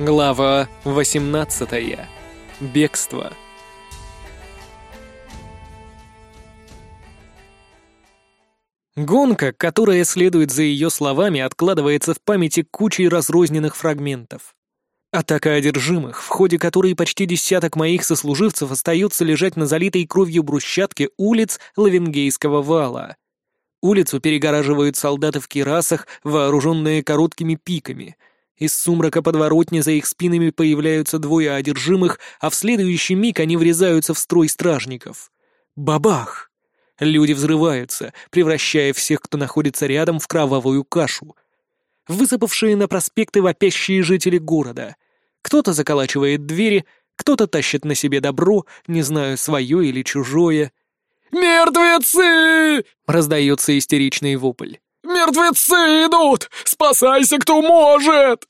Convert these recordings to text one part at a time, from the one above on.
Глава 18. Бегство. Гонка, которая следует за ее словами, откладывается в памяти кучей разрозненных фрагментов. Атака одержимых, в ходе которой почти десяток моих сослуживцев остаются лежать на залитой кровью брусчатке улиц Лавенгейского вала. Улицу перегораживают солдаты в кирасах, вооруженные короткими пиками. Из сумрака подворотни за их спинами появляются двое одержимых, а в следующий миг они врезаются в строй стражников. Бабах! Люди взрываются, превращая всех, кто находится рядом, в кровавую кашу — высыпавшие на проспекты вопящие жители города. Кто-то заколачивает двери, кто-то тащит на себе добро, не знаю, свое или чужое. «Мертвецы!» — раздается истеричный вопль. «Мертвецы идут! Спасайся, кто может!»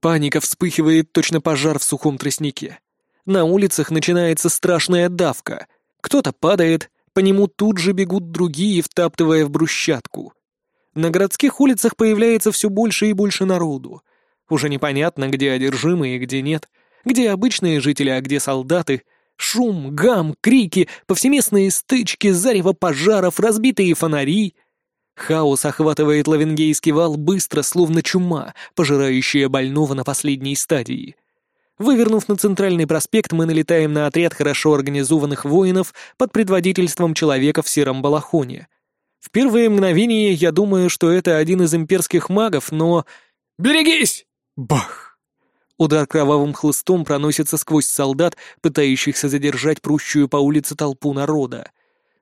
Паника вспыхивает точно пожар в сухом тростнике. На улицах начинается страшная давка. Кто-то падает, по нему тут же бегут другие, втаптывая в брусчатку. На городских улицах появляется все больше и больше народу. Уже непонятно, где одержимые, где нет, где обычные жители, а где солдаты. Шум, гам, крики, повсеместные стычки, зарево пожаров, разбитые фонари. Хаос охватывает Лавенгейский вал быстро, словно чума, пожирающая больного на последней стадии. Вывернув на центральный проспект, мы налетаем на отряд хорошо организованных воинов под предводительством человека в сером балахоне — в первые мгновения я думаю, что это один из имперских магов, но... «Берегись!» Бах! Удар кровавым хлыстом проносится сквозь солдат, пытающихся задержать прущую по улице толпу народа.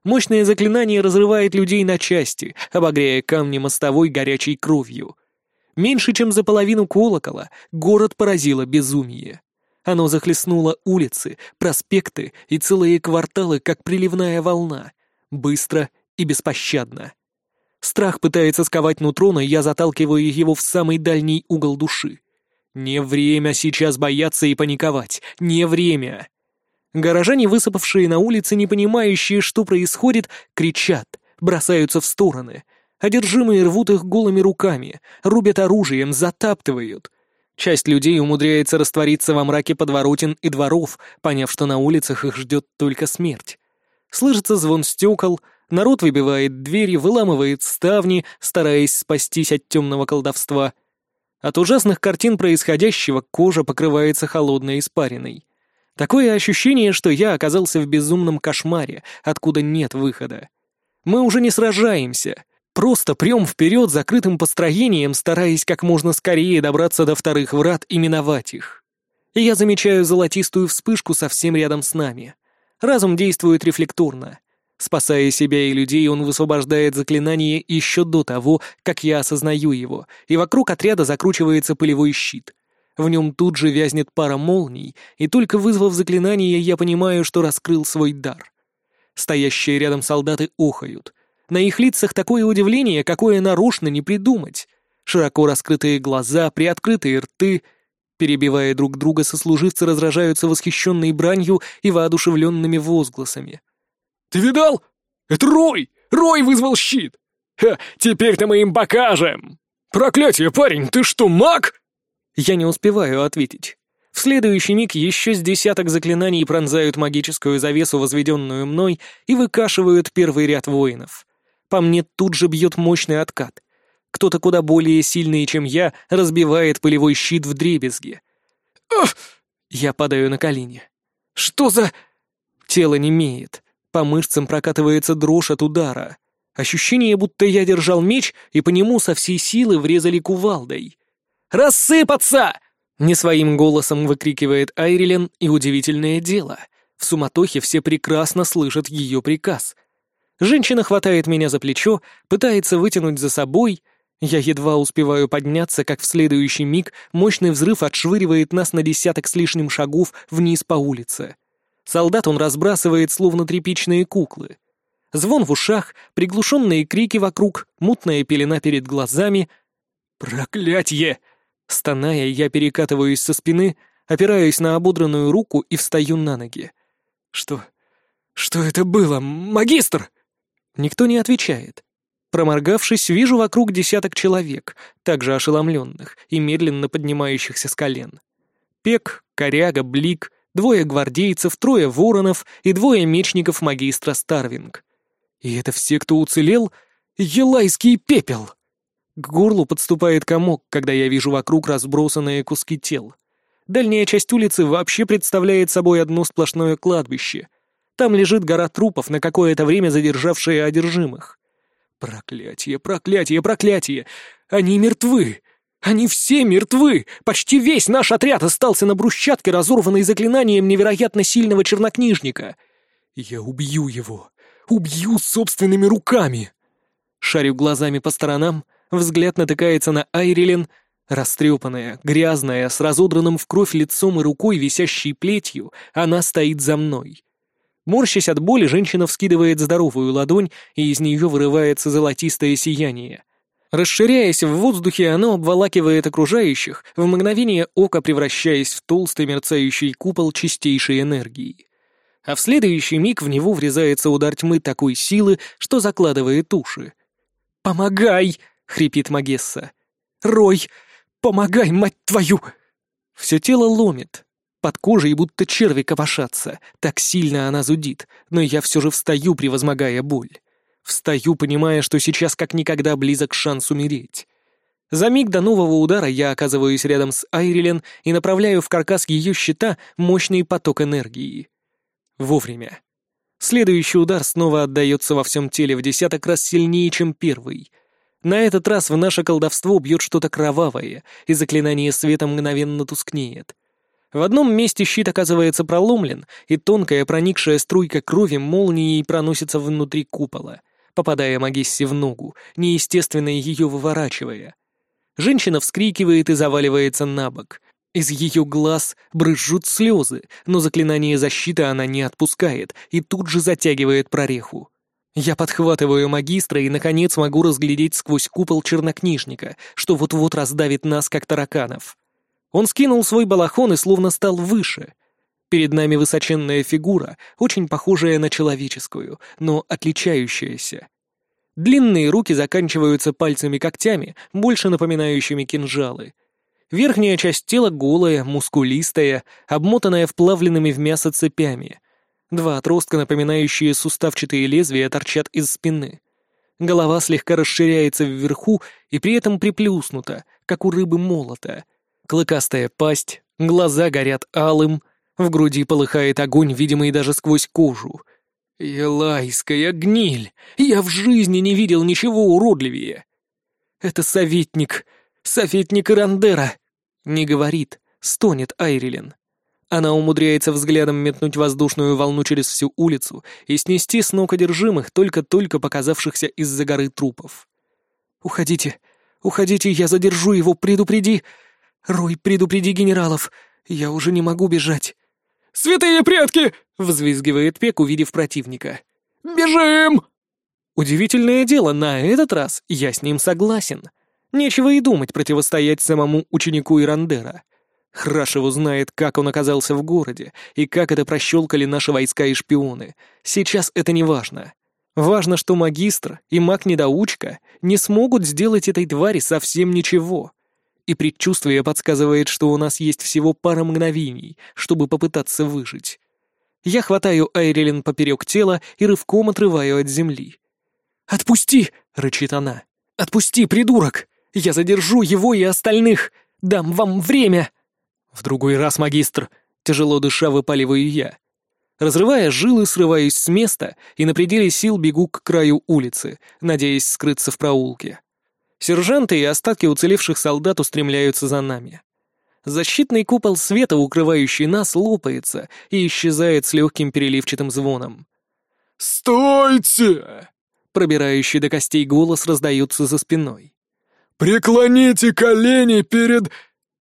Мощное заклинание разрывает людей на части, обогряя камни мостовой горячей кровью. Меньше чем за половину колокола город поразило безумие. Оно захлестнуло улицы, проспекты и целые кварталы, как приливная волна, быстро и беспощадно. Страх пытается сковать нутро, но я заталкиваю его в самый дальний угол души. Не время сейчас бояться и паниковать. Не время. Горожане, высыпавшие на улице, не понимающие, что происходит, кричат, бросаются в стороны. Одержимые рвут их голыми руками, рубят оружием, затаптывают. Часть людей умудряется раствориться во мраке подворотен и дворов, поняв, что на улицах их ждет только смерть. Слышится звон стекол, Народ выбивает двери, выламывает ставни, стараясь спастись от темного колдовства. От ужасных картин происходящего кожа покрывается холодной испариной. Такое ощущение, что я оказался в безумном кошмаре, откуда нет выхода. Мы уже не сражаемся, просто прем вперед закрытым построением, стараясь как можно скорее добраться до вторых врат и миновать их. И я замечаю золотистую вспышку совсем рядом с нами. Разум действует рефлекторно. Спасая себя и людей, он высвобождает заклинание еще до того, как я осознаю его, и вокруг отряда закручивается пылевой щит. В нем тут же вязнет пара молний, и только вызвав заклинание, я понимаю, что раскрыл свой дар. Стоящие рядом солдаты охают. На их лицах такое удивление, какое нарочно не придумать. Широко раскрытые глаза, приоткрытые рты. Перебивая друг друга, сослуживцы разражаются восхищенной бранью и воодушевленными возгласами. Ты видал? Это Рой! Рой вызвал щит! Ха, теперь-то мы им покажем! Проклятие, парень, ты что, маг?» Я не успеваю ответить. В следующий миг еще с десяток заклинаний пронзают магическую завесу, возведенную мной, и выкашивают первый ряд воинов. По мне тут же бьет мощный откат. Кто-то куда более сильный, чем я, разбивает пылевой щит в дребезги. «Ах!» Я падаю на колени. «Что за...» Тело немеет. По мышцам прокатывается дрожь от удара. Ощущение, будто я держал меч, и по нему со всей силы врезали кувалдой. «Рассыпаться!» — не своим голосом выкрикивает Айрилен, и удивительное дело. В суматохе все прекрасно слышат ее приказ. Женщина хватает меня за плечо, пытается вытянуть за собой. Я едва успеваю подняться, как в следующий миг мощный взрыв отшвыривает нас на десяток с лишним шагов вниз по улице. Солдат он разбрасывает, словно тряпичные куклы. Звон в ушах, приглушенные крики вокруг, мутная пелена перед глазами. «Проклятье!» Стоная, я перекатываюсь со спины, опираюсь на ободранную руку и встаю на ноги. «Что? Что это было, магистр?» Никто не отвечает. Проморгавшись, вижу вокруг десяток человек, также ошеломленных и медленно поднимающихся с колен. Пек, Коряга, Блик, двое гвардейцев, трое воронов и двое мечников магистра Старвинг. И это все, кто уцелел? Елайский пепел! К горлу подступает комок, когда я вижу вокруг разбросанные куски тел. Дальняя часть улицы вообще представляет собой одно сплошное кладбище. Там лежит гора трупов, на какое-то время задержавшие одержимых. Проклятие, проклятие, проклятие! Они мертвы! Они все мертвы! Почти весь наш отряд остался на брусчатке, разорванной заклинанием невероятно сильного чернокнижника. Я убью его! Убью собственными руками! Шарю глазами по сторонам, взгляд натыкается на Айрилен, растрепанная, грязная, с разодранным в кровь лицом и рукой, висящей плетью, она стоит за мной. Морщась от боли, женщина вскидывает здоровую ладонь, и из нее вырывается золотистое сияние. Расширяясь в воздухе, оно обволакивает окружающих, в мгновение ока превращаясь в толстый мерцающий купол чистейшей энергии. А в следующий миг в него врезается удар тьмы такой силы, что закладывает уши. «Помогай!» — хрипит Магесса. «Рой! Помогай, мать твою!» Все тело ломит. Под кожей будто черви копошатся. Так сильно она зудит, но я все же встаю, превозмогая боль. Встаю, понимая, что сейчас как никогда близок шанс умереть. За миг до нового удара я оказываюсь рядом с Айрилен и направляю в каркас ее щита мощный поток энергии. Вовремя. Следующий удар снова отдается во всем теле в десяток раз сильнее, чем первый. На этот раз в наше колдовство бьет что-то кровавое, и заклинание света мгновенно тускнеет. В одном месте щит оказывается проломлен, и тонкая проникшая струйка крови молнией проносится внутри купола, попадая Магессе в ногу, неестественно ее выворачивая. Женщина вскрикивает и заваливается на бок, из ее глаз брызжут слезы, но заклинание защиты она не отпускает и тут же затягивает прореху. Я подхватываю магистра и, наконец, могу разглядеть сквозь купол чернокнижника, что вот-вот раздавит нас, как тараканов. Он скинул свой балахон и словно стал выше. Перед нами высоченная фигура, очень похожая на человеческую, но отличающаяся. Длинные руки заканчиваются пальцами-когтями, больше напоминающими кинжалы — Верхняя часть тела голая, мускулистая, обмотанная вплавленными в мясо цепями. Два отростка, напоминающие суставчатые лезвия, торчат из спины. Голова слегка расширяется вверху и при этом приплюснута, как у рыбы молота. Клыкастая пасть, глаза горят алым, в груди полыхает огонь, видимый даже сквозь кожу. Елайская гниль! Я в жизни не видел ничего уродливее. Это советник, советник Ирандера. Не говорит, стонет Айрилен. Она умудряется взглядом метнуть воздушную волну через всю улицу и снести с ног одержимых, только-только показавшихся из-за горы трупов. «Уходите, уходите, я задержу его, предупреди! Рой, предупреди генералов, я уже не могу бежать!» «Святые предки!» — взвизгивает Пек, увидев противника. «Бежим!» Удивительное дело, на этот раз я с ним согласен. Нечего и думать противостоять самому ученику Ирандера. Храшеву знает, как он оказался в городе, и как это прощелкали наши войска и шпионы. Сейчас это не важно. Важно, что магистр и маг-недоучка не смогут сделать этой твари совсем ничего. И предчувствие подсказывает, что у нас есть всего пара мгновений, чтобы попытаться выжить. Я хватаю Айрилен поперек тела и рывком отрываю от земли. «Отпусти!» — рычит она. «Отпусти, придурок!» Я задержу его и остальных! Дам вам время!» «В другой раз, магистр!» — тяжело дыша выпаливаю я. Разрывая жилы, срываюсь с места и на пределе сил бегу к краю улицы, надеясь скрыться в проулке. Сержанты и остатки уцелевших солдат устремляются за нами. Защитный купол света, укрывающий нас, лопается и исчезает с легким переливчатым звоном. «Стойте!» Пробирающий до костей голос раздается за спиной. «Преклоните колени перед...»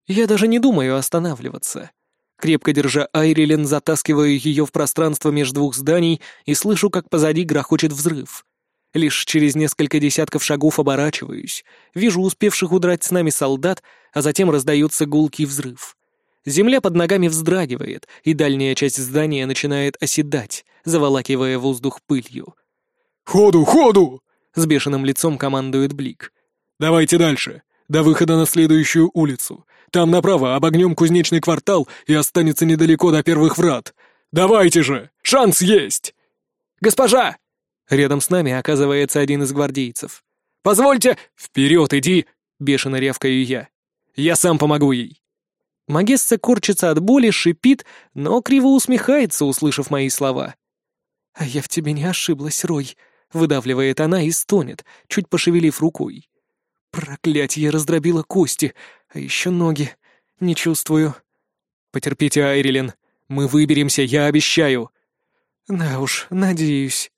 Я даже не думаю останавливаться. Крепко держа Айрилен, затаскиваю ее в пространство между двух зданий и слышу, как позади грохочет взрыв. Лишь через несколько десятков шагов оборачиваюсь, вижу успевших удрать с нами солдат, а затем раздается гулкий взрыв. Земля под ногами вздрагивает, и дальняя часть здания начинает оседать, заволакивая воздух пылью. «Ходу, ходу!» — с бешеным лицом командует Блик. «Давайте дальше! До выхода на следующую улицу. Там направо обогнем кузнечный квартал и останется недалеко до первых врат. Давайте же! Шанс есть!» «Госпожа!» Рядом с нами оказывается один из гвардейцев. «Позвольте...» «Вперед иди!» — бешено рявкаю я. «Я сам помогу ей!» Магесса корчится от боли, шипит, но криво усмехается, услышав мои слова. «А я в тебе не ошиблась, Рой», — выдавливает она и стонет, чуть пошевелив рукой. «Проклятье, раздробило кости, а еще ноги. Не чувствую». «Потерпите, Айрилен, мы выберемся, я обещаю». «Да уж, надеюсь».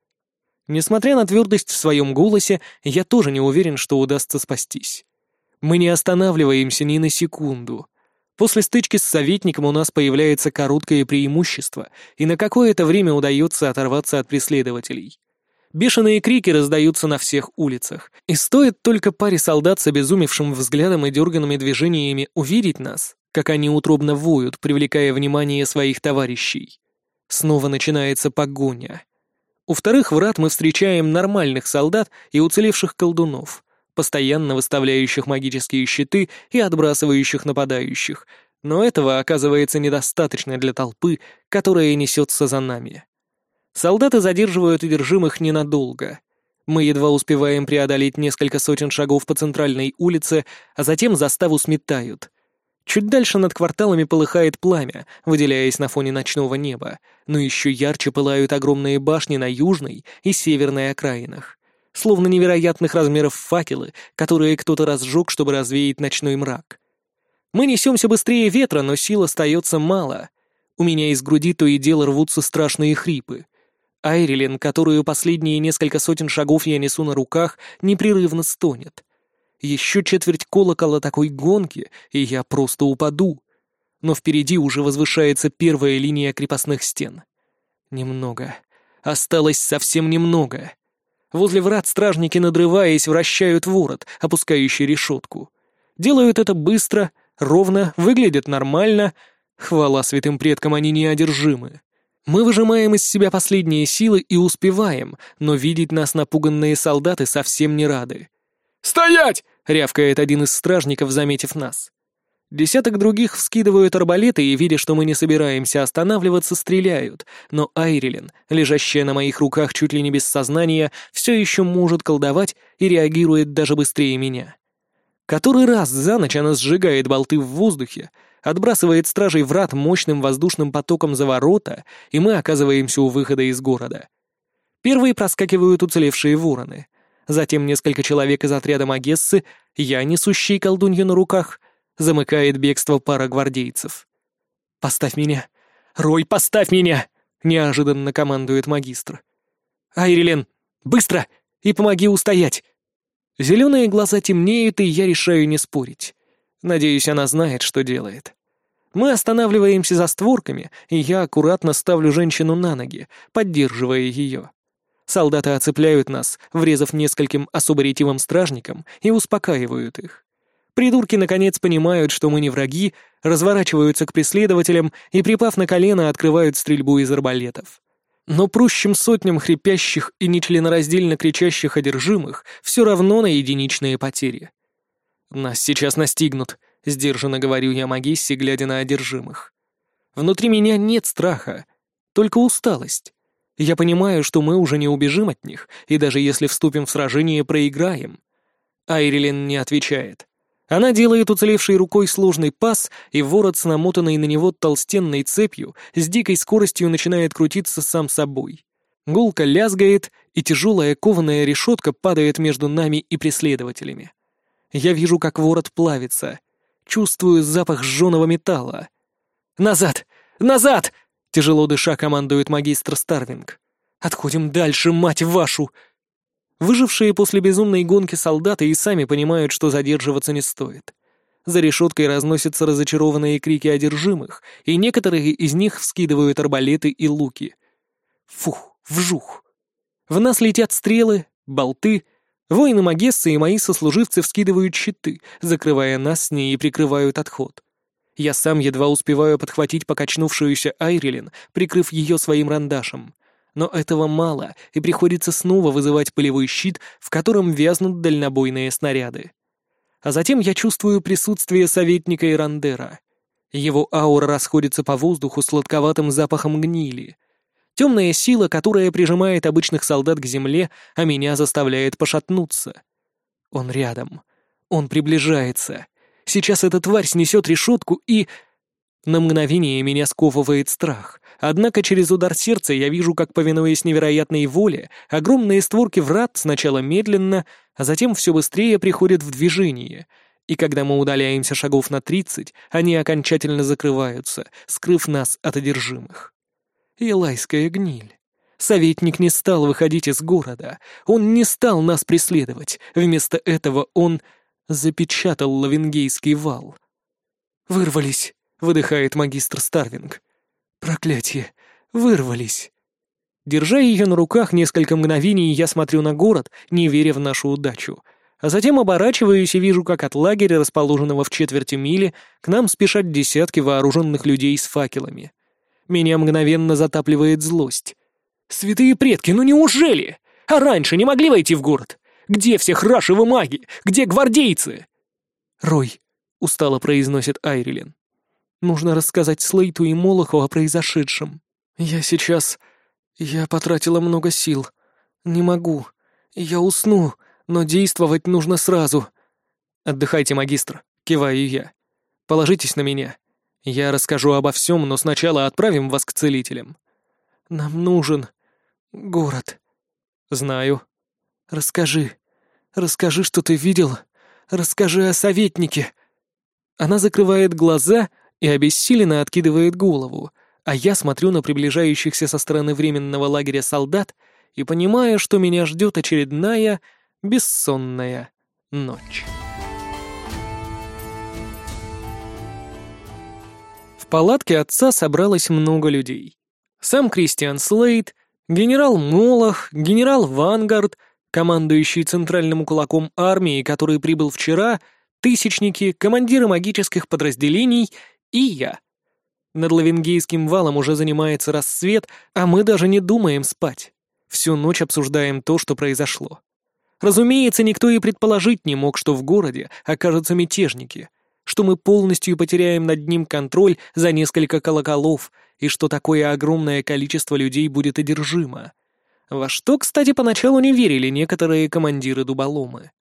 Несмотря на твердость в своем голосе, я тоже не уверен, что удастся спастись. Мы не останавливаемся ни на секунду. После стычки с советником у нас появляется короткое преимущество, и на какое-то время удается оторваться от преследователей. Бешеные крики раздаются на всех улицах, и стоит только паре солдат с обезумевшим взглядом и дерганными движениями увидеть нас, как они утробно воют, привлекая внимание своих товарищей. Снова начинается погоня. У вторых врат мы встречаем нормальных солдат и уцелевших колдунов — постоянно выставляющих магические щиты и отбрасывающих нападающих, но этого оказывается недостаточно для толпы, которая несется за нами. Солдаты задерживают одержимых ненадолго. Мы едва успеваем преодолеть несколько сотен шагов по центральной улице, а затем заставу сметают. Чуть дальше над кварталами полыхает пламя, выделяясь на фоне ночного неба, но еще ярче пылают огромные башни на южной и северной окраинах словно невероятных размеров факелы, которые кто-то разжег, чтобы развеять ночной мрак. Мы несемся быстрее ветра, но сил остается мало. У меня из груди то и дело рвутся страшные хрипы. Айрилен, которую последние несколько сотен шагов я несу на руках, непрерывно стонет. Еще четверть колокола такой гонки, и я просто упаду. Но впереди уже возвышается первая линия крепостных стен. Немного. Осталось совсем немного. Возле врат стражники, надрываясь, вращают ворот, опускающий решетку. Делают это быстро, ровно, выглядят нормально. Хвала святым предкам, они неодержимы. Мы выжимаем из себя последние силы и успеваем, но видеть нас напуганные солдаты совсем не рады. «Стоять!» — рявкает один из стражников, заметив нас. Десяток других вскидывают арбалеты и, видя, что мы не собираемся останавливаться, стреляют, но Айрилен, лежащая на моих руках чуть ли не без сознания, все еще может колдовать и реагирует даже быстрее меня. Который раз за ночь она сжигает болты в воздухе, отбрасывает стражей врат мощным воздушным потоком за ворота, и мы оказываемся у выхода из города. Первые проскакивают уцелевшие вороны. Затем несколько человек из отряда Магессы, я, несущий колдунью на руках — замыкает бегство пара гвардейцев. «Поставь меня! Рой, поставь меня!» — неожиданно командует магистр. «Айрилен, быстро! И помоги устоять!» Зеленые глаза темнеют, и я решаю не спорить. Надеюсь, она знает, что делает. Мы останавливаемся за створками, и я аккуратно ставлю женщину на ноги, поддерживая ее. Солдаты оцепляют нас, врезав нескольким особо ретивым стражникам, и успокаивают их. Придурки наконец понимают, что мы не враги, разворачиваются к преследователям и, припав на колено, открывают стрельбу из арбалетов. Но прущим сотням хрипящих и нечленораздельно кричащих одержимых все равно на единичные потери. «Нас сейчас настигнут», — сдержанно говорю я Магиссе, глядя на одержимых. «Внутри меня нет страха, только усталость. Я понимаю, что мы уже не убежим от них, и даже если вступим в сражение, проиграем». Айрилен не отвечает. Она делает уцелевшей рукой сложный пас, и ворот с намотанной на него толстенной цепью с дикой скоростью начинает крутиться сам собой. Гулка лязгает, и тяжелая кованая решетка падает между нами и преследователями. Я вижу, как ворот плавится. Чувствую запах сжженного металла. «Назад! Назад!» — тяжело дыша командует магистр Старвинг. «Отходим дальше, мать вашу!» Выжившие после безумной гонки солдаты и сами понимают, что задерживаться не стоит. За решеткой разносятся разочарованные крики одержимых, и некоторые из них вскидывают арбалеты и луки. Фух, вжух. В нас летят стрелы, болты. Воины Магессы и мои сослуживцы вскидывают щиты, закрывая нас с ней и прикрывают отход. Я сам едва успеваю подхватить покачнувшуюся Айрилен, прикрыв ее своим рандашем но этого мало, и приходится снова вызывать полевой щит, в котором вязнут дальнобойные снаряды. А затем я чувствую присутствие советника Ирандера. Его аура расходится по воздуху сладковатым запахом гнили. Темная сила, которая прижимает обычных солдат к земле, а меня заставляет пошатнуться. Он рядом. Он приближается. Сейчас эта тварь снесет решетку и... На мгновение меня сковывает страх, однако через удар сердца я вижу, как, повинуясь невероятной воле, огромные створки врат сначала медленно, а затем все быстрее приходят в движение, и когда мы удаляемся шагов на тридцать, они окончательно закрываются, скрыв нас от одержимых. Елайская гниль. Советник не стал выходить из города, он не стал нас преследовать, вместо этого он запечатал лавенгейский вал. «Вырвались», — выдыхает магистр Старвинг. «Проклятие! Вырвались!» Держа ее на руках несколько мгновений, я смотрю на город, не веря в нашу удачу. А затем оборачиваюсь и вижу, как от лагеря, расположенного в четверти мили, к нам спешат десятки вооруженных людей с факелами. Меня мгновенно затапливает злость. «Святые предки, ну неужели? А раньше не могли войти в город? Где все храшевы маги? Где гвардейцы?» «Рой», — устало произносит Айрилен. «Нужно рассказать Слейту и Молоху о произошедшем. Я сейчас... Я потратила много сил. Не могу. Я усну, но действовать нужно сразу». «Отдыхайте, магистр», — киваю я. «Положитесь на меня. Я расскажу обо всем, но сначала отправим вас к целителям». «Нам нужен город». «Знаю». «Расскажи. Расскажи, что ты видел. Расскажи о советнике». Она закрывает глаза и обессиленно откидывает голову, а я смотрю на приближающихся со стороны временного лагеря солдат и понимаю, что меня ждет очередная бессонная ночь. Палатке отца собралось много людей. Сам Кристиан Слейд, генерал Молох, генерал Вангард — командующий центральным кулаком армии, который прибыл вчера, тысячники, командиры магических подразделений и я. Над Лавенгейским валом уже занимается рассвет, а мы даже не думаем спать. Всю ночь обсуждаем то, что произошло. Разумеется, никто и предположить не мог, что в городе окажутся мятежники, что мы полностью потеряем над ним контроль за несколько колоколов и что такое огромное количество людей будет одержимо. Во что, кстати, поначалу не верили некоторые командиры дуболомы.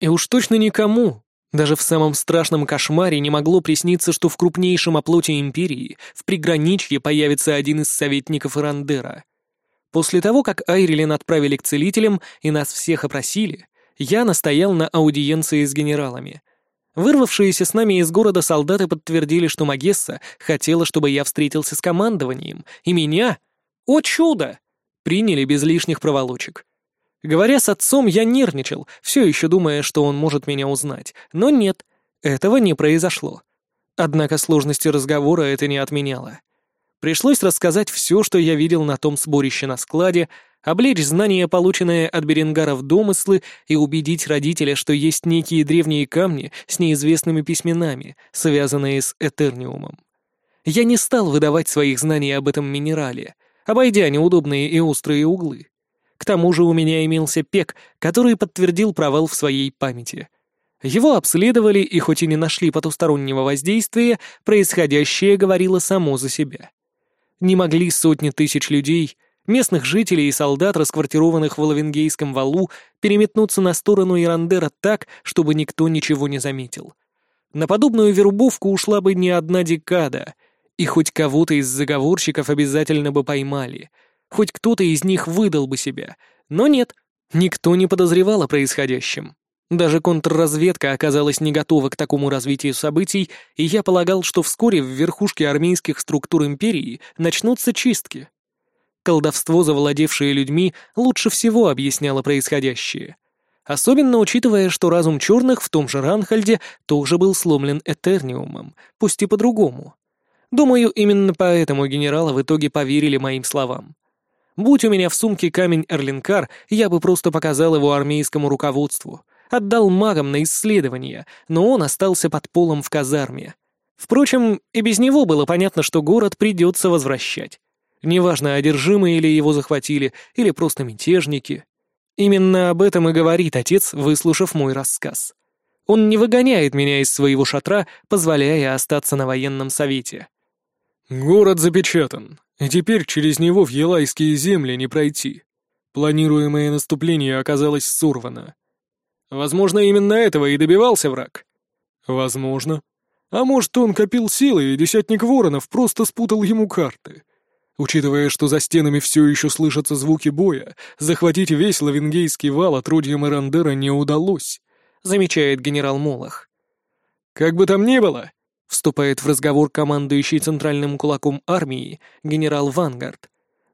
И уж точно никому, даже в самом страшном кошмаре не могло присниться, что в крупнейшем оплоте Империи, в приграничье, появится один из советников Ирандера. После того, как Айрилен отправили к целителям и нас всех опросили, я настоял на аудиенции с генералами. Вырвавшиеся с нами из города солдаты подтвердили, что Магесса хотела, чтобы я встретился с командованием, и меня... О чудо! приняли без лишних проволочек. Говоря с отцом, я нервничал, все еще думая, что он может меня узнать. Но нет, этого не произошло. Однако сложности разговора это не отменяло. Пришлось рассказать все, что я видел на том сборище на складе, облечь знания, полученные от Беренгара в домыслы, и убедить родителя, что есть некие древние камни с неизвестными письменами, связанные с Этерниумом. Я не стал выдавать своих знаний об этом минерале, обойдя неудобные и острые углы. К тому же у меня имелся пек, который подтвердил провал в своей памяти. Его обследовали, и хоть и не нашли потустороннего воздействия, происходящее говорило само за себя. Не могли сотни тысяч людей, местных жителей и солдат, расквартированных в Лавенгейском валу, переметнуться на сторону Ирандера так, чтобы никто ничего не заметил. На подобную вербовку ушла бы не одна декада, и хоть кого-то из заговорщиков обязательно бы поймали, хоть кто-то из них выдал бы себя. Но нет, никто не подозревал о происходящем. Даже контрразведка оказалась не готова к такому развитию событий, и я полагал, что вскоре в верхушке армейских структур империи начнутся чистки. Колдовство, завладевшее людьми, лучше всего объясняло происходящее. Особенно учитывая, что разум черных в том же Ранхальде тоже был сломлен Этерниумом, пусть и по-другому. Думаю, именно поэтому генералы в итоге поверили моим словам. Будь у меня в сумке камень Эрлинкар, я бы просто показал его армейскому руководству, отдал магам на исследования, но он остался под полом в казарме. Впрочем, и без него было понятно, что город придется возвращать. Неважно, одержимые или его захватили, или просто мятежники. Именно об этом и говорит отец, выслушав мой рассказ. Он не выгоняет меня из своего шатра, позволяя остаться на военном совете. «Город запечатан, и теперь через него в Елайские земли не пройти. Планируемое наступление оказалось сорвано. Возможно, именно этого и добивался враг. Возможно. А может, он копил силы, и десятник воронов просто спутал ему карты. Учитывая, что за стенами все еще слышатся звуки боя, захватить весь Лавенгейский вал от Родья Марандера не удалось, замечает генерал Молох. Как бы там ни было, вступает в разговор командующий центральным кулаком армии генерал Вангард.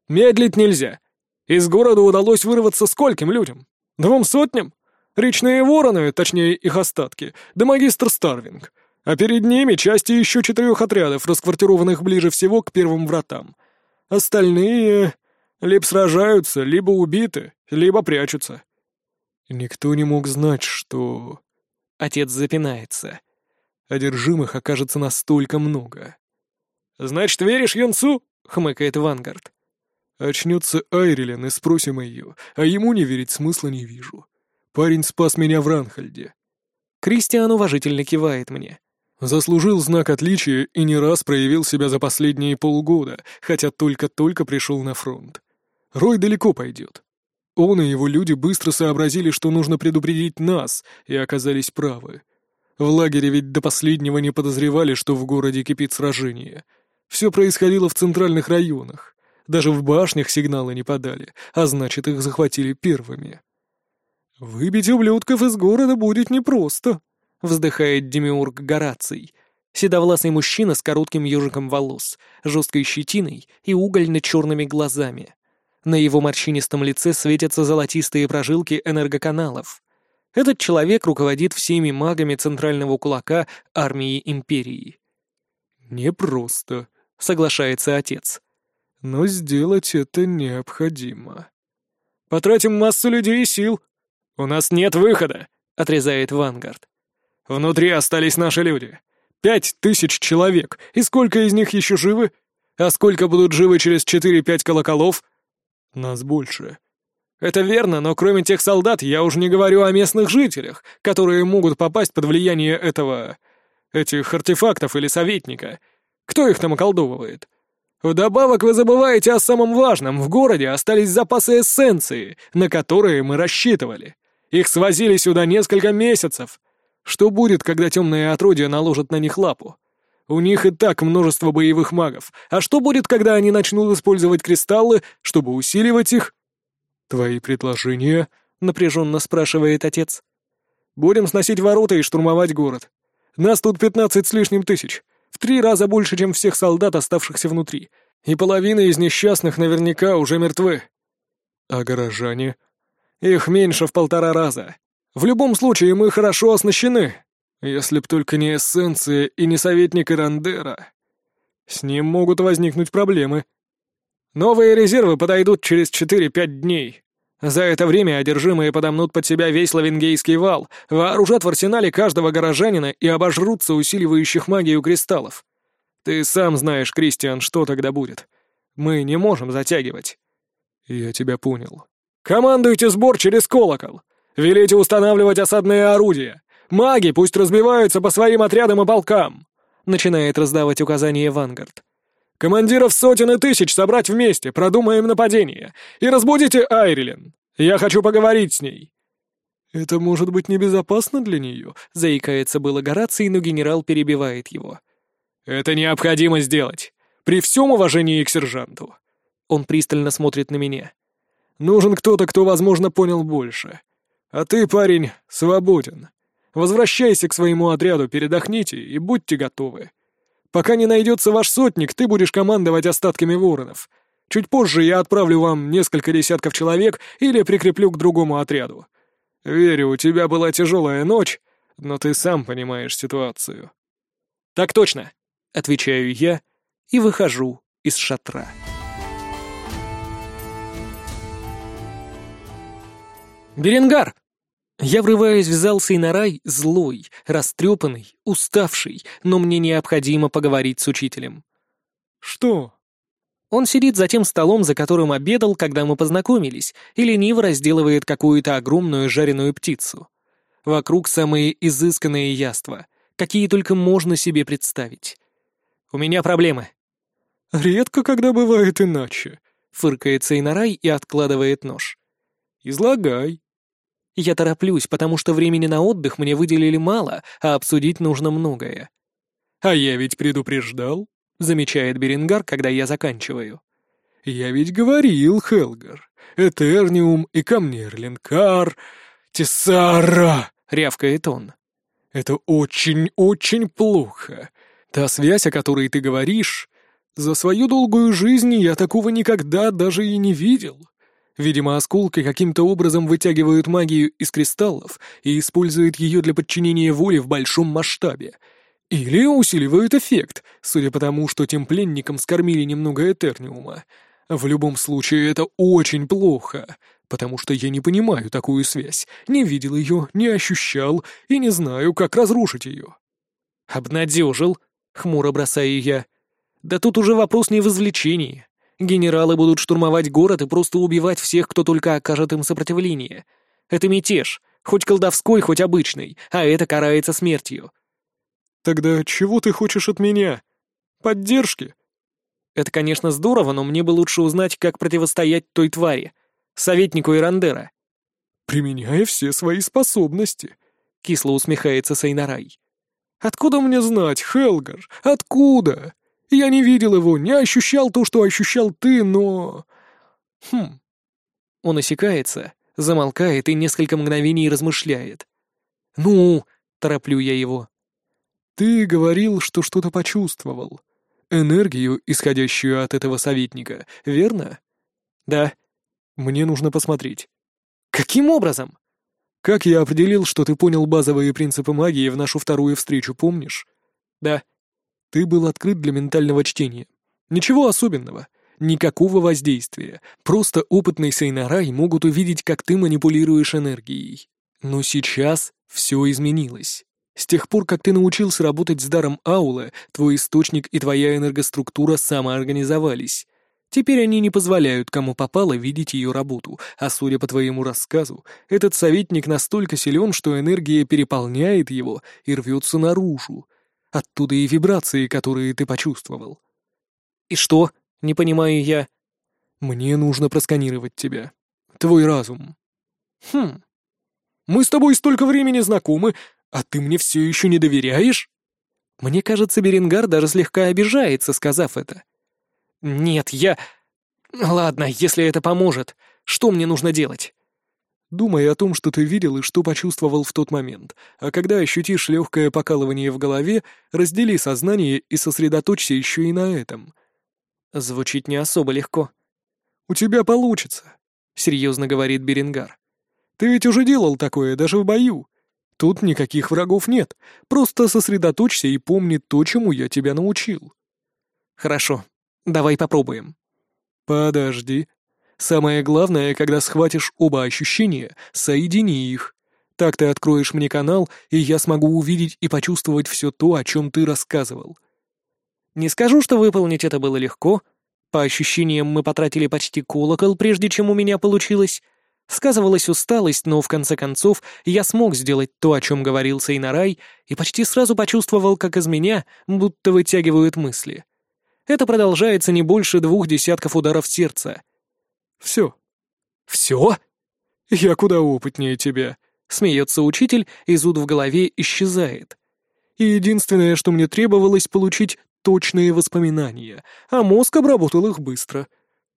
Медлить нельзя. Из города удалось вырваться скольким людям? Двум сотням? Речные вороны, точнее их остатки, да магистр Старвинг. А перед ними части еще четырех отрядов, расквартированных ближе всего к первым вратам. Остальные либо сражаются, либо убиты, либо прячутся. Никто не мог знать, что... Отец запинается. Одержимых окажется настолько много. «Значит, веришь Юнцу?» — хмыкает Вангард. Очнется Айрилен и спросим ее, а ему не верить смысла не вижу. Парень спас меня в Ранхальде. Кристиан уважительно кивает мне. Заслужил знак отличия и не раз проявил себя за последние полгода, хотя только-только пришел на фронт. Рой далеко пойдет. Он и его люди быстро сообразили, что нужно предупредить нас, и оказались правы. В лагере ведь до последнего не подозревали, что в городе кипит сражение. Все происходило в центральных районах. Даже в башнях сигналы не подали, а значит, их захватили первыми. «Выбить ублюдков из города будет непросто», — вздыхает демиург Гораций. Седовласый мужчина с коротким ежиком волос, жесткой щетиной и угольно-черными глазами. На его морщинистом лице светятся золотистые прожилки энергоканалов. Этот человек руководит всеми магами центрального кулака армии Империи. «Непросто», — соглашается отец. «Но сделать это необходимо». «Потратим массу людей и сил», «У нас нет выхода», — отрезает Вангард. «Внутри остались наши люди. Пять тысяч человек, и сколько из них еще живы? А сколько будут живы через четыре-пять колоколов?» «Нас больше». «Это верно, но кроме тех солдат я уже не говорю о местных жителях, которые могут попасть под влияние этого... этих артефактов или советника. Кто их там околдовывает?» Вдобавок вы забываете о самом важном. В городе остались запасы эссенции, на которые мы рассчитывали. Их свозили сюда несколько месяцев. Что будет, когда темные отродья наложат на них лапу? У них и так множество боевых магов. А что будет, когда они начнут использовать кристаллы, чтобы усиливать их? Твои предложения? напряженно спрашивает отец. Будем сносить ворота и штурмовать город. Нас тут пятнадцать с лишним тысяч. В три раза больше, чем всех солдат, оставшихся внутри. И половина из несчастных наверняка уже мертвы. А горожане? Их меньше в полтора раза. В любом случае, мы хорошо оснащены. Если б только не эссенция и не советник Ирандера. С ним могут возникнуть проблемы. Новые резервы подойдут через 4-5 дней. За это время одержимые подомнут под себя весь лавенгейский вал, вооружат в арсенале каждого горожанина и обожрутся усиливающих магию кристаллов. Ты сам знаешь, Кристиан, что тогда будет. Мы не можем затягивать. Я тебя понял. «Командуйте сбор через колокол! Велите устанавливать осадные орудия! Маги пусть разбиваются по своим отрядам и полкам!» Начинает раздавать указания Вангард. «Командиров сотен и тысяч собрать вместе, продумаем нападение. И разбудите Айрилен. Я хочу поговорить с ней». «Это может быть небезопасно для нее», — заикается было Гораций, но генерал перебивает его. «Это необходимо сделать. При всем уважении к сержанту». Он пристально смотрит на меня. Нужен кто-то, кто, возможно, понял больше. А ты, парень, свободен. Возвращайся к своему отряду, передохните и будьте готовы. Пока не найдется ваш сотник, ты будешь командовать остатками воронов. Чуть позже я отправлю вам несколько десятков человек или прикреплю к другому отряду. Верю, у тебя была тяжелая ночь, но ты сам понимаешь ситуацию. Так точно, отвечаю я и выхожу из шатра. «Беренгар!» Я врываюсь в зал Сейнарай, злой, растрепанный, уставший, но мне необходимо поговорить с учителем. «Что?» Он сидит за тем столом, за которым обедал, когда мы познакомились, и лениво разделывает какую-то огромную жареную птицу. Вокруг самые изысканные яства, какие только можно себе представить. У меня проблемы. Редко, когда бывает иначе, фыркает Сейнарай и откладывает нож. Излагай. Я тороплюсь, потому что времени на отдых мне выделили мало, а обсудить нужно многое. А я ведь предупреждал, замечает Берингар, когда я заканчиваю. Я ведь говорил, Хелгар, Этерниум и Камнерлинкар, Тесара, рявкает он. Это очень-очень плохо. Та связь, о которой ты говоришь, за свою долгую жизнь я такого никогда даже и не видел. Видимо, осколки каким-то образом вытягивают магию из кристаллов и используют ее для подчинения воли в большом масштабе. Или усиливают эффект, судя по тому, что тем пленникам скормили немного Этерниума. В любом случае, это очень плохо, потому что я не понимаю такую связь, не видел ее, не ощущал и не знаю, как разрушить ее. «Обнадежил», — хмуро бросаю я. «Да тут уже вопрос не в извлечении. Генералы будут штурмовать город и просто убивать всех, кто только окажет им сопротивление. Это мятеж, хоть колдовской, хоть обычный, а это карается смертью. Тогда чего ты хочешь от меня? Поддержки? Это, конечно, здорово, но мне бы лучше узнать, как противостоять той твари, советнику Ирандера. Применяя все свои способности, кисло усмехается Сайнарай. Откуда мне знать, Хелгар? Откуда? Я не видел его, не ощущал то, что ощущал ты, но... Хм. Он осекается, замолкает и несколько мгновений размышляет. «Ну?» — тороплю я его. «Ты говорил, что что-то почувствовал. Энергию, исходящую от этого советника, верно?» «Да». «Мне нужно посмотреть». «Каким образом?» «Как я определил, что ты понял базовые принципы магии в нашу вторую встречу, помнишь?» «Да». Ты был открыт для ментального чтения. Ничего особенного. Никакого воздействия. Просто опытный Сейнарай могут увидеть, как ты манипулируешь энергией. Но сейчас все изменилось. С тех пор, как ты научился работать с даром Аула, твой источник и твоя энергоструктура самоорганизовались. Теперь они не позволяют кому попало видеть ее работу, а судя по твоему рассказу, этот советник настолько силен, что энергия переполняет его и рвется наружу. Оттуда и вибрации, которые ты почувствовал. И что? Не понимаю я. Мне нужно просканировать тебя. Твой разум. Хм. Мы с тобой столько времени знакомы, а ты мне все еще не доверяешь? Мне кажется, Беренгар даже слегка обижается, сказав это. Нет, я... Ладно, если это поможет, что мне нужно делать? Думай о том, что ты видел и что почувствовал в тот момент, а когда ощутишь легкое покалывание в голове, раздели сознание и сосредоточься еще и на этом. Звучит не особо легко. «У тебя получится», — серьезно говорит Беренгар. «Ты ведь уже делал такое, даже в бою. Тут никаких врагов нет, просто сосредоточься и помни то, чему я тебя научил». «Хорошо, давай попробуем». «Подожди», Самое главное, когда схватишь оба ощущения, соедини их. Так ты откроешь мне канал, и я смогу увидеть и почувствовать все то, о чем ты рассказывал. Не скажу, что выполнить это было легко. По ощущениям, мы потратили почти колокол, прежде чем у меня получилось. Сказывалась усталость, но в конце концов я смог сделать то, о чем говорил Сейнарай, и почти сразу почувствовал, как из меня будто вытягивают мысли. Это продолжается не больше двух десятков ударов сердца. Все. Все? Я куда опытнее тебя. Смеется учитель, и зуд в голове исчезает. И единственное, что мне требовалось, получить точные воспоминания, а мозг обработал их быстро.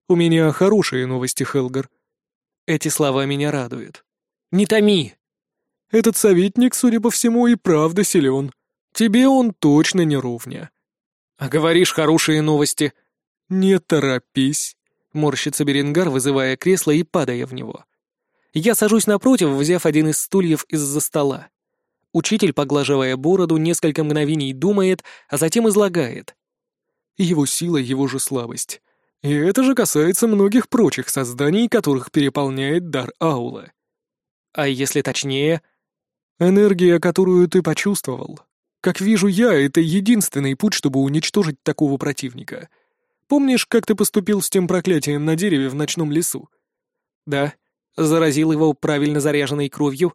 У меня хорошие новости, Хелгар. Эти слова меня радуют. Не томи! Этот советник, судя по всему, и правда силен. Тебе он точно не ровня. А говоришь хорошие новости. Не торопись. Морщится Беренгар, вызывая кресло и падая в него. Я сажусь напротив, взяв один из стульев из-за стола. Учитель, поглаживая бороду, несколько мгновений думает, а затем излагает. Его сила — его же слабость. И это же касается многих прочих созданий, которых переполняет дар аула. А если точнее? Энергия, которую ты почувствовал. Как вижу я, это единственный путь, чтобы уничтожить такого противника — Помнишь, как ты поступил с тем проклятием на дереве в ночном лесу?» «Да. Заразил его правильно заряженной кровью».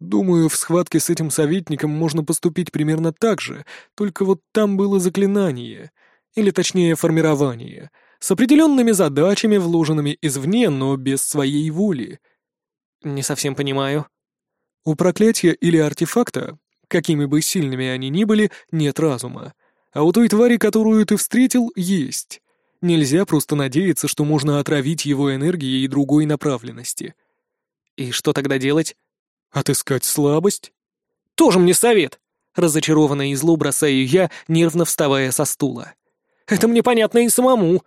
Думаю, в схватке с этим советником можно поступить примерно так же, только вот там было заклинание, или точнее формирование, с определенными задачами, вложенными извне, но без своей воли. Не совсем понимаю. У проклятия или артефакта, какими бы сильными они ни были, нет разума. А у той твари, которую ты встретил, есть. Нельзя просто надеяться, что можно отравить его энергией другой направленности. И что тогда делать? Отыскать слабость? Тоже мне совет! Разочарованно и зло бросаю я, нервно вставая со стула. Это мне понятно и самому.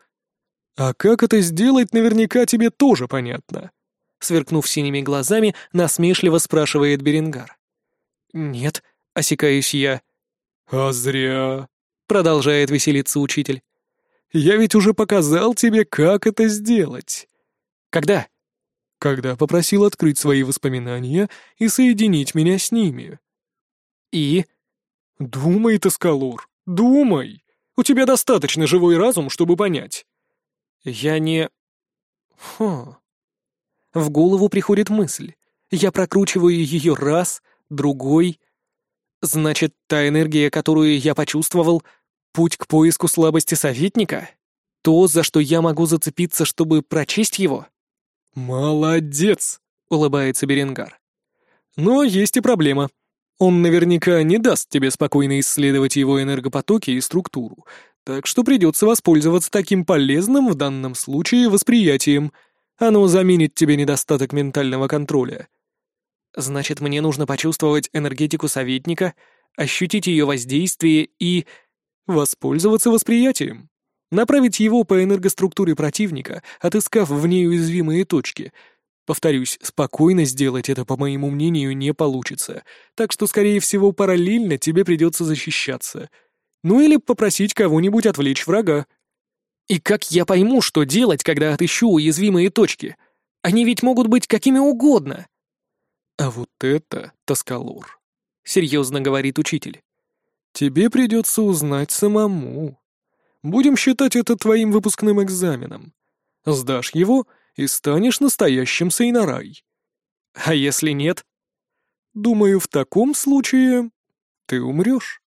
А как это сделать, наверняка тебе тоже понятно. Сверкнув синими глазами, насмешливо спрашивает Беренгар. «Нет», — осекаюсь я. «А зря», — продолжает веселиться учитель. «Я ведь уже показал тебе, как это сделать». «Когда?» когда попросил открыть свои воспоминания и соединить меня с ними. И? Думай, Тоскалур, думай. У тебя достаточно живой разум, чтобы понять. Я не... Фу. В голову приходит мысль. Я прокручиваю ее раз, другой. Значит, та энергия, которую я почувствовал, путь к поиску слабости советника? То, за что я могу зацепиться, чтобы прочесть его? «Молодец!» — улыбается Беренгар. «Но есть и проблема. Он наверняка не даст тебе спокойно исследовать его энергопотоки и структуру, так что придется воспользоваться таким полезным в данном случае восприятием. Оно заменит тебе недостаток ментального контроля». «Значит, мне нужно почувствовать энергетику советника, ощутить ее воздействие и...» «Воспользоваться восприятием», направить его по энергоструктуре противника, отыскав в ней уязвимые точки. Повторюсь, спокойно сделать это, по моему мнению, не получится, так что, скорее всего, параллельно тебе придется защищаться. Ну или попросить кого-нибудь отвлечь врага. И как я пойму, что делать, когда отыщу уязвимые точки? Они ведь могут быть какими угодно. А вот это, Тоскалор, — серьезно говорит учитель. Тебе придется узнать самому. Будем считать это твоим выпускным экзаменом. Сдашь его и станешь настоящим Сейнарай. А если нет? Думаю, в таком случае ты умрешь.